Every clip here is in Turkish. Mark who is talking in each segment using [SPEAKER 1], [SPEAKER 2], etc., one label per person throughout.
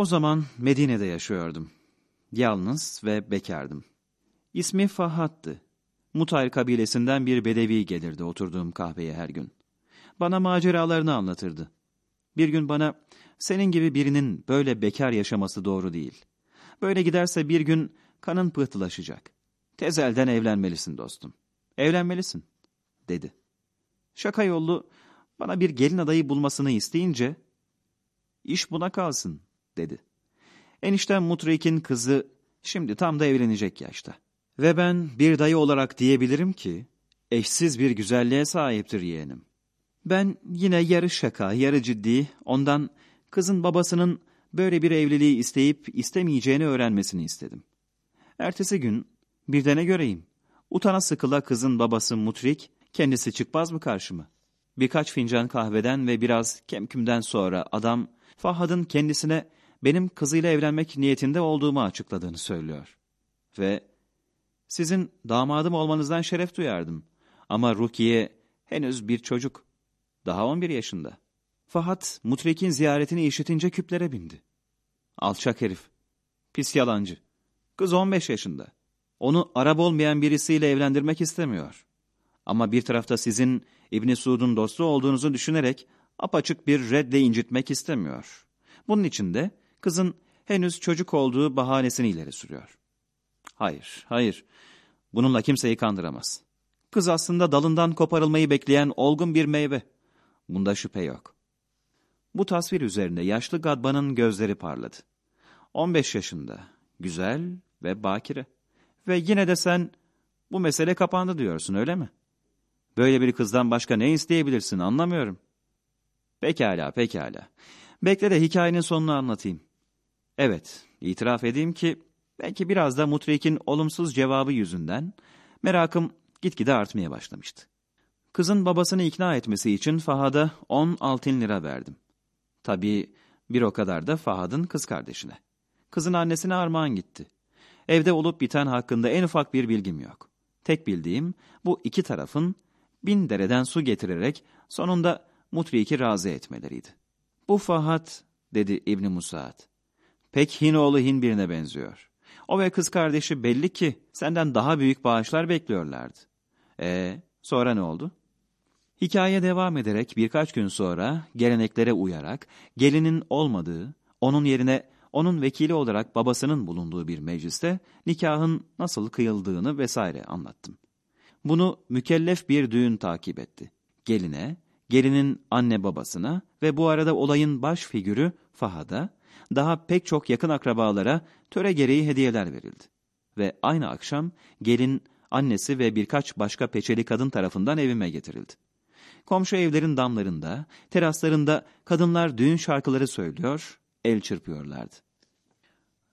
[SPEAKER 1] O zaman Medine'de yaşıyordum. Yalnız ve bekardım. İsmi Fahat'tı. Mutayr kabilesinden bir bedevi gelirdi oturduğum kahveye her gün. Bana maceralarını anlatırdı. Bir gün bana, senin gibi birinin böyle bekar yaşaması doğru değil. Böyle giderse bir gün kanın pıhtılaşacak. Tezelden evlenmelisin dostum. Evlenmelisin, dedi. Şaka yollu bana bir gelin adayı bulmasını isteyince, iş buna kalsın, dedi. Eniştem Mutrik'in kızı şimdi tam da evlenecek yaşta. Ve ben bir dayı olarak diyebilirim ki, eşsiz bir güzelliğe sahiptir yeğenim. Ben yine yarı şaka, yarı ciddi, ondan kızın babasının böyle bir evliliği isteyip istemeyeceğini öğrenmesini istedim. Ertesi gün bir de ne göreyim. Utana sıkıla kızın babası Mutrik, kendisi çıkmaz mı karşıma? Birkaç fincan kahveden ve biraz kemkümden sonra adam, Fahad'ın kendisine benim kızıyla evlenmek niyetinde olduğumu açıkladığını söylüyor. Ve sizin damadım olmanızdan şeref duyardım. Ama Rukiye henüz bir çocuk. Daha 11 yaşında. Fahat Mutrek'in ziyaretini işitince küplere bindi. Alçak herif. Pis yalancı. Kız 15 yaşında. Onu Arap olmayan birisiyle evlendirmek istemiyor. Ama bir tarafta sizin İbni Suud'un dostu olduğunuzu düşünerek apaçık bir redle incitmek istemiyor. Bunun için de kızın henüz çocuk olduğu bahanesini ileri sürüyor. Hayır, hayır. Bununla kimseyi kandıramaz. Kız aslında dalından koparılmayı bekleyen olgun bir meyve. Bunda şüphe yok. Bu tasvir üzerine yaşlı Gadban'ın gözleri parladı. 15 yaşında, güzel ve bakire. Ve yine de sen bu mesele kapandı diyorsun öyle mi? Böyle bir kızdan başka ne isteyebilirsin anlamıyorum. Pekala, pekala. Bekle de hikayenin sonunu anlatayım. Evet, itiraf edeyim ki belki biraz da Mutrik'in olumsuz cevabı yüzünden merakım gitgide artmaya başlamıştı. Kızın babasını ikna etmesi için Fahad'a 10 altın lira verdim. Tabii bir o kadar da Fahad'ın kız kardeşine. Kızın annesine armağan gitti. Evde olup biten hakkında en ufak bir bilgim yok. Tek bildiğim bu iki tarafın bin dereden su getirerek sonunda Mutrik'i razı etmeleriydi. Bu Fahat, dedi İbni Musaad. Pek Hinoğlu Hin birine benziyor. O ve kız kardeşi belli ki senden daha büyük bağışlar bekliyorlardı. E sonra ne oldu? Hikaye devam ederek birkaç gün sonra geleneklere uyarak gelinin olmadığı, onun yerine onun vekili olarak babasının bulunduğu bir mecliste nikahın nasıl kıyıldığını vesaire anlattım. Bunu mükellef bir düğün takip etti. Geline, gelinin anne babasına ve bu arada olayın baş figürü Fahad'a, daha pek çok yakın akrabalara töre gereği hediyeler verildi. Ve aynı akşam gelin, annesi ve birkaç başka peçeli kadın tarafından evime getirildi. Komşu evlerin damlarında, teraslarında kadınlar düğün şarkıları söylüyor, el çırpıyorlardı.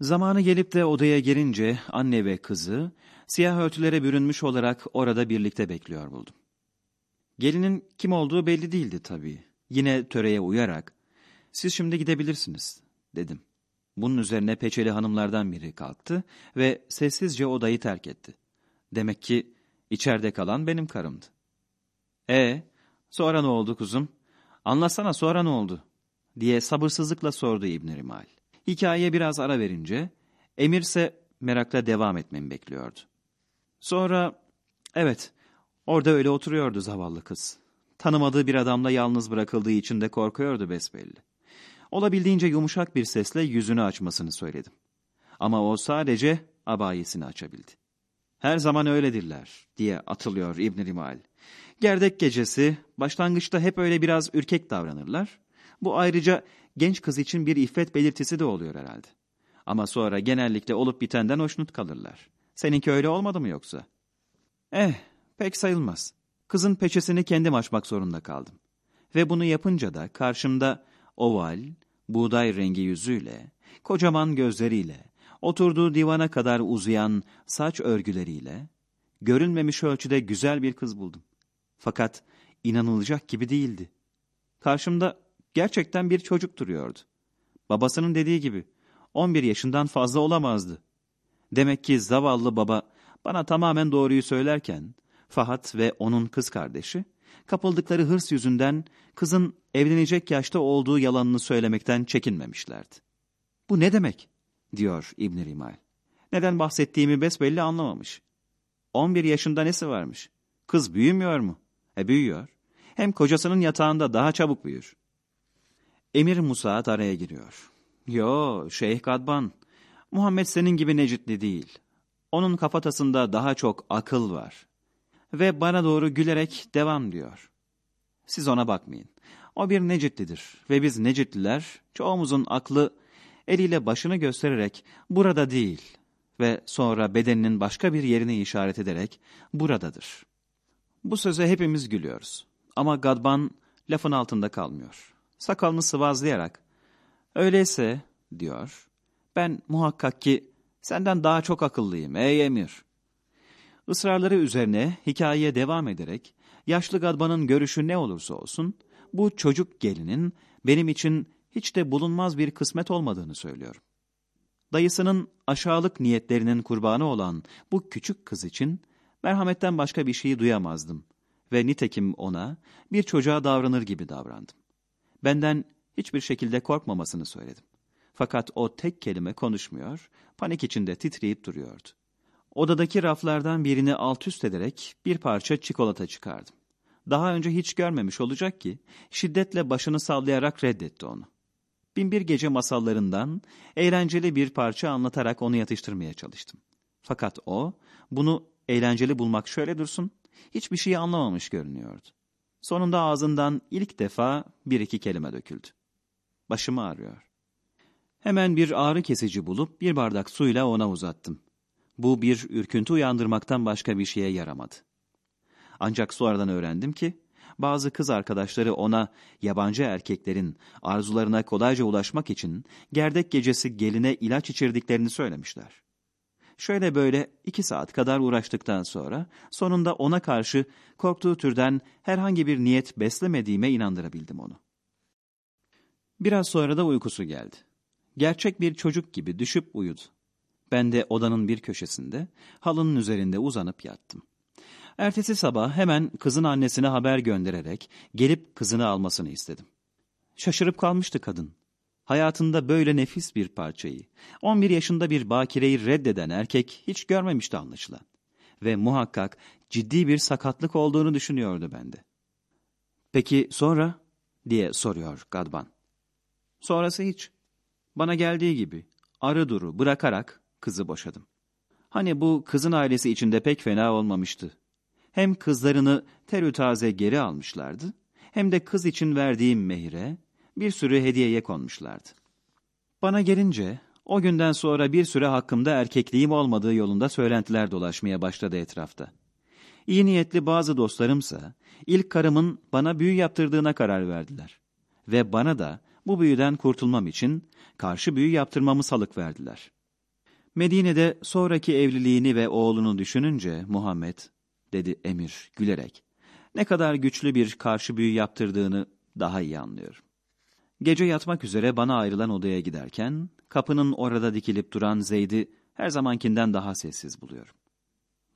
[SPEAKER 1] Zamanı gelip de odaya girince anne ve kızı siyah örtülere bürünmüş olarak orada birlikte bekliyor buldum. Gelinin kim olduğu belli değildi tabii. Yine töreye uyarak, siz şimdi gidebilirsiniz, dedim. Bunun üzerine peçeli hanımlardan biri kalktı ve sessizce odayı terk etti. Demek ki içeride kalan benim karımdı. E sonra ne oldu kuzum? Anlatsana sonra ne oldu? diye sabırsızlıkla sordu İbn Rimal. Hikayeye biraz ara verince, Emir ise merakla devam etmemi bekliyordu. Sonra, evet, orada öyle oturuyordu zavallı kız. Tanımadığı bir adamla yalnız bırakıldığı için de korkuyordu besbelli. Olabildiğince yumuşak bir sesle yüzünü açmasını söyledim. Ama o sadece abayesini açabildi. Her zaman öyledirler diye atılıyor İbn Rimal. Gerdek gecesi başlangıçta hep öyle biraz ürkek davranırlar. Bu ayrıca genç kız için bir iffet belirtisi de oluyor herhalde. Ama sonra genellikle olup bitenden hoşnut kalırlar. Seninki öyle olmadı mı yoksa? Eh, pek sayılmaz. Kızın peçesini kendim açmak zorunda kaldım. Ve bunu yapınca da karşımda oval, buğday rengi yüzüyle, kocaman gözleriyle, oturduğu divana kadar uzayan saç örgüleriyle, görünmemiş ölçüde güzel bir kız buldum. Fakat inanılacak gibi değildi. Karşımda gerçekten bir çocuk duruyordu. Babasının dediği gibi 11 yaşından fazla olamazdı. Demek ki zavallı baba bana tamamen doğruyu söylerken Fahat ve onun kız kardeşi kapıldıkları hırs yüzünden kızın evlenecek yaşta olduğu yalanını söylemekten çekinmemişlerdi. Bu ne demek? diyor İbn Rimal. Neden bahsettiğimi besbelli anlamamış. 11 yaşında nesi varmış? Kız büyümüyor mu? E büyüyor. Hem kocasının yatağında daha çabuk büyür. Emir Musaat araya giriyor. Yo, Şeyh Kadban. Muhammed senin gibi necitli değil. Onun kafatasında daha çok akıl var. Ve bana doğru gülerek devam diyor. Siz ona bakmayın. O bir necitlidir ve biz necitliler çoğumuzun aklı eliyle başını göstererek burada değil ve sonra bedeninin başka bir yerini işaret ederek buradadır. Bu söze hepimiz gülüyoruz. Ama Gadban lafın altında kalmıyor. Sakalını sıvazlayarak, öyleyse diyor, ben muhakkak ki senden daha çok akıllıyım ey emir. Israrları üzerine hikayeye devam ederek, yaşlı Gadban'ın görüşü ne olursa olsun, bu çocuk gelinin benim için hiç de bulunmaz bir kısmet olmadığını söylüyorum. Dayısının aşağılık niyetlerinin kurbanı olan bu küçük kız için merhametten başka bir şeyi duyamazdım ve nitekim ona bir çocuğa davranır gibi davrandım. Benden hiçbir şekilde korkmamasını söyledim. Fakat o tek kelime konuşmuyor, panik içinde titreyip duruyordu. Odadaki raflardan birini alt üst ederek bir parça çikolata çıkardım. Daha önce hiç görmemiş olacak ki şiddetle başını sallayarak reddetti onu. Binbir gece masallarından eğlenceli bir parça anlatarak onu yatıştırmaya çalıştım. Fakat o bunu eğlenceli bulmak şöyle dursun hiçbir şeyi anlamamış görünüyordu. Sonunda ağzından ilk defa bir iki kelime döküldü. Başımı ağrıyor. Hemen bir ağrı kesici bulup bir bardak suyla ona uzattım. Bu bir ürküntü uyandırmaktan başka bir şeye yaramadı. Ancak sonradan öğrendim ki, bazı kız arkadaşları ona yabancı erkeklerin arzularına kolayca ulaşmak için gerdek gecesi geline ilaç içirdiklerini söylemişler. Şöyle böyle iki saat kadar uğraştıktan sonra sonunda ona karşı korktuğu türden herhangi bir niyet beslemediğime inandırabildim onu. Biraz sonra da uykusu geldi. Gerçek bir çocuk gibi düşüp uyudu. Ben de odanın bir köşesinde halının üzerinde uzanıp yattım. Ertesi sabah hemen kızın annesine haber göndererek gelip kızını almasını istedim. Şaşırıp kalmıştı kadın. Hayatında böyle nefis bir parçayı, 11 yaşında bir bakireyi reddeden erkek hiç görmemişti anlaşılan. Ve muhakkak ciddi bir sakatlık olduğunu düşünüyordu bende. Peki sonra? diye soruyor Gadban. Sonrası hiç. Bana geldiği gibi arı duru bırakarak kızı boşadım. Hani bu kızın ailesi içinde pek fena olmamıştı. Hem kızlarını terü taze geri almışlardı, hem de kız için verdiğim mehire bir sürü hediyeye konmuşlardı. Bana gelince o günden sonra bir süre hakkımda erkekliğim olmadığı yolunda söylentiler dolaşmaya başladı etrafta. İyi niyetli bazı dostlarımsa ilk karımın bana büyü yaptırdığına karar verdiler. Ve bana da bu büyüden kurtulmam için karşı büyü yaptırmamı salık verdiler. Medine'de sonraki evliliğini ve oğlunu düşününce Muhammed, dedi emir gülerek, ne kadar güçlü bir karşı büyü yaptırdığını daha iyi anlıyorum. Gece yatmak üzere bana ayrılan odaya giderken, kapının orada dikilip duran Zeyd'i her zamankinden daha sessiz buluyorum.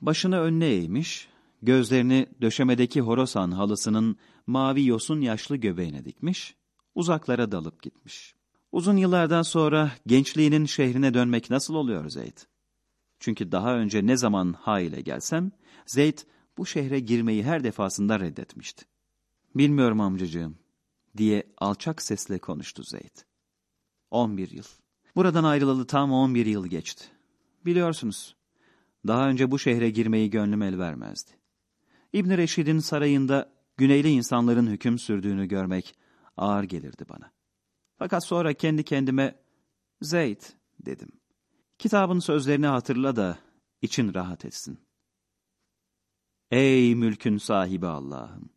[SPEAKER 1] Başını önüne eğmiş, gözlerini döşemedeki horosan halısının mavi yosun yaşlı göbeğine dikmiş, uzaklara dalıp gitmiş. Uzun yıllardan sonra gençliğinin şehrine dönmek nasıl oluyor Zeyd? Çünkü daha önce ne zaman ha ile gelsem, Zeyd bu şehre girmeyi her defasında reddetmişti. Bilmiyorum amcacığım, diye alçak sesle konuştu Zeyd. 11 yıl. Buradan ayrılalı tam 11 yıl geçti. Biliyorsunuz, daha önce bu şehre girmeyi gönlüm el vermezdi. İbn Reşid'in sarayında güneyli insanların hüküm sürdüğünü görmek ağır gelirdi bana. Fakat sonra kendi kendime, Zeyd dedim. Kitabın sözlerini hatırla da için rahat etsin. Ey mülkün sahibi Allah'ım!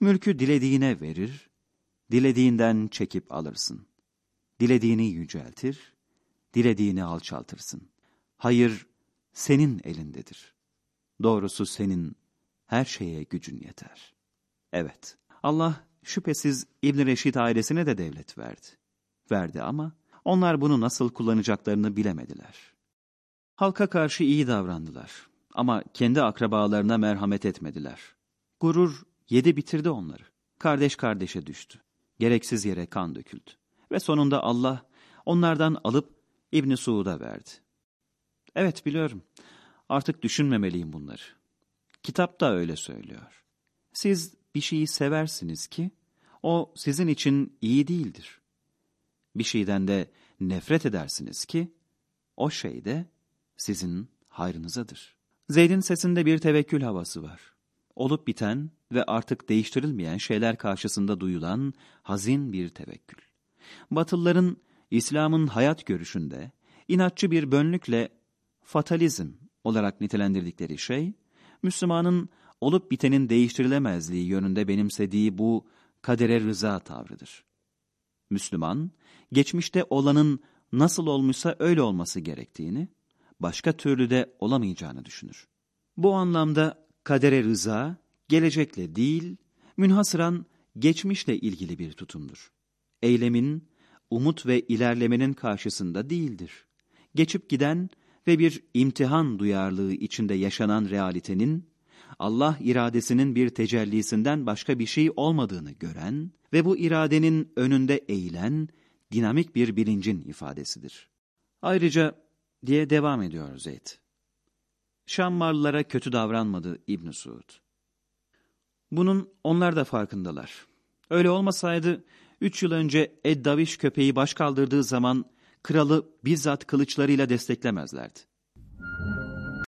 [SPEAKER 1] Mülkü dilediğine verir, dilediğinden çekip alırsın. Dilediğini yüceltir, dilediğini alçaltırsın. Hayır, senin elindedir. Doğrusu senin her şeye gücün yeter. Evet, Allah şüphesiz İbn Reşid ailesine de devlet verdi. Verdi ama onlar bunu nasıl kullanacaklarını bilemediler. Halka karşı iyi davrandılar ama kendi akrabalarına merhamet etmediler. Gurur yedi bitirdi onları. Kardeş kardeşe düştü. Gereksiz yere kan döküldü. Ve sonunda Allah onlardan alıp İbni Suud'a verdi. Evet biliyorum. Artık düşünmemeliyim bunları. Kitap da öyle söylüyor. Siz bir şeyi seversiniz ki o sizin için iyi değildir. Bir şeyden de nefret edersiniz ki o şey de sizin hayrınızadır. Zeyd'in sesinde bir tevekkül havası var. Olup biten ve artık değiştirilmeyen şeyler karşısında duyulan hazin bir tevekkül. Batılıların İslam'ın hayat görüşünde inatçı bir bönlükle fatalizm olarak nitelendirdikleri şey, Müslümanın olup bitenin değiştirilemezliği yönünde benimsediği bu kadere rıza tavrıdır. Müslüman, geçmişte olanın nasıl olmuşsa öyle olması gerektiğini, başka türlü de olamayacağını düşünür. Bu anlamda kadere rıza, gelecekle değil, münhasıran geçmişle ilgili bir tutumdur. Eylemin, umut ve ilerlemenin karşısında değildir. Geçip giden ve bir imtihan duyarlılığı içinde yaşanan realitenin, Allah iradesinin bir tecellisinden başka bir şey olmadığını gören ve bu iradenin önünde eğilen dinamik bir bilincin ifadesidir. Ayrıca diye devam ediyor Zeyd. Şammarlılara kötü davranmadı İbn Suud. Bunun onlar da farkındalar. Öyle olmasaydı üç yıl önce Eddaviş köpeği baş kaldırdığı zaman kralı bizzat kılıçlarıyla desteklemezlerdi.